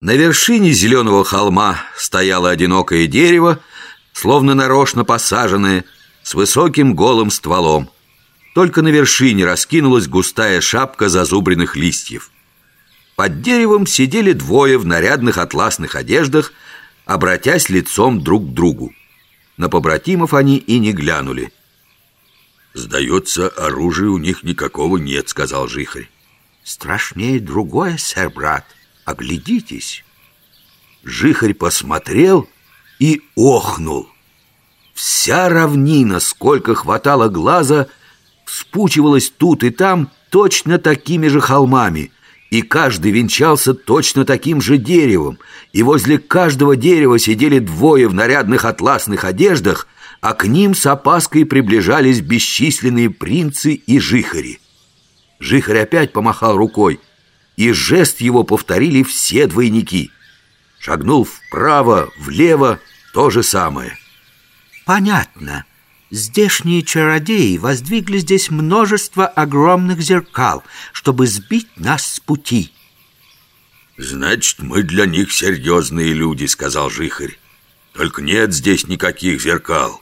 На вершине зеленого холма стояло одинокое дерево, словно нарочно посаженное, с высоким голым стволом. Только на вершине раскинулась густая шапка зазубренных листьев. Под деревом сидели двое в нарядных атласных одеждах, обратясь лицом друг к другу. На побратимов они и не глянули. «Сдается, оружия у них никакого нет», — сказал Жихарь. «Страшнее другое, сэр, брат. Оглядитесь». Жихарь посмотрел и охнул. Вся равнина, сколько хватало глаза, вспучивалась тут и там точно такими же холмами — и каждый венчался точно таким же деревом, и возле каждого дерева сидели двое в нарядных атласных одеждах, а к ним с опаской приближались бесчисленные принцы и жихари. Жихарь опять помахал рукой, и жест его повторили все двойники. Шагнул вправо, влево, то же самое. «Понятно», Здешние чародеи воздвигли здесь множество огромных зеркал, чтобы сбить нас с пути. «Значит, мы для них серьезные люди», — сказал Жихарь. «Только нет здесь никаких зеркал.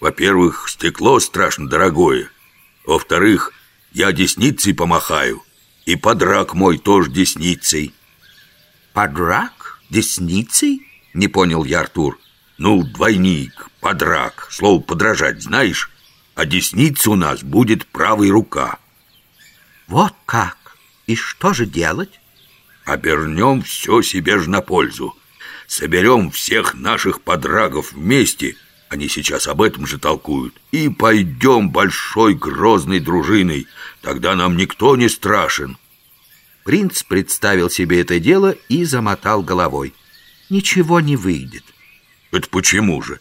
Во-первых, стекло страшно дорогое. Во-вторых, я десницей помахаю, и подрак мой тоже десницей». «Подрак? Десницей?» — не понял я Артур. Ну, двойник, подрак, слово подражать знаешь? А десница у нас будет правая рука. Вот как? И что же делать? Обернем все себе же на пользу. Соберем всех наших подрагов вместе, они сейчас об этом же толкуют, и пойдем большой грозной дружиной. Тогда нам никто не страшен. Принц представил себе это дело и замотал головой. Ничего не выйдет. Это почему же?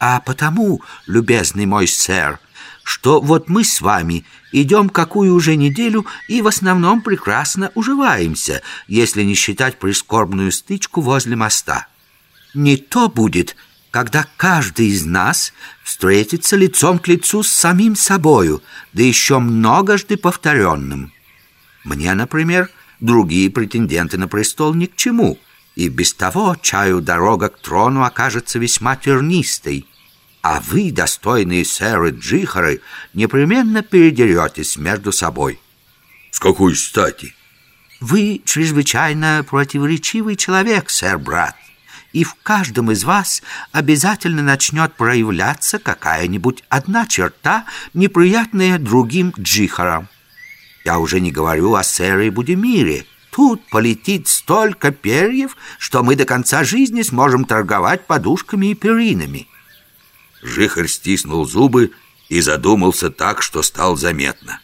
А потому, любезный мой сэр, что вот мы с вами идем какую уже неделю и в основном прекрасно уживаемся, если не считать прискорбную стычку возле моста. Не то будет, когда каждый из нас встретится лицом к лицу с самим собою, да еще многожды повторенным. Мне, например, другие претенденты на престол ни к чему — и без того чаю дорога к трону окажется весьма тернистой. А вы, достойные сэры Джихары, непременно передеретесь между собой. С какой стати? Вы чрезвычайно противоречивый человек, сэр-брат, и в каждом из вас обязательно начнет проявляться какая-нибудь одна черта, неприятная другим Джихарам. Я уже не говорю о сэре Будимире, Тут полетит столько перьев, что мы до конца жизни сможем торговать подушками и перинами. Жихарь стиснул зубы и задумался так, что стал заметно.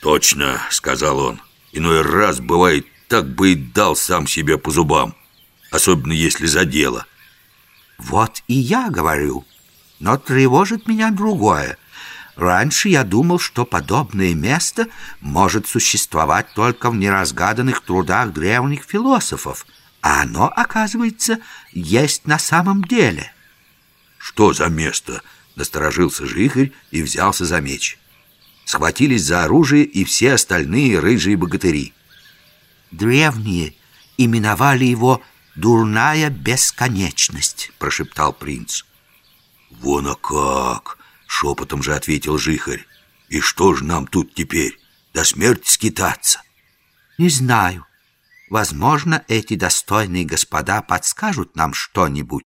«Точно», — сказал он, — «иной раз бывает так бы и дал сам себе по зубам, особенно если за дело». «Вот и я говорю, но тревожит меня другое — Раньше я думал, что подобное место может существовать только в неразгаданных трудах древних философов, а оно, оказывается, есть на самом деле. «Что за место?» — насторожился Жихарь и взялся за меч. Схватились за оружие и все остальные рыжие богатыри. «Древние именовали его «дурная бесконечность», — прошептал принц. «Вон а как!» Шепотом же ответил Жихарь. И что ж нам тут теперь? До смерти скитаться? Не знаю. Возможно, эти достойные господа подскажут нам что-нибудь.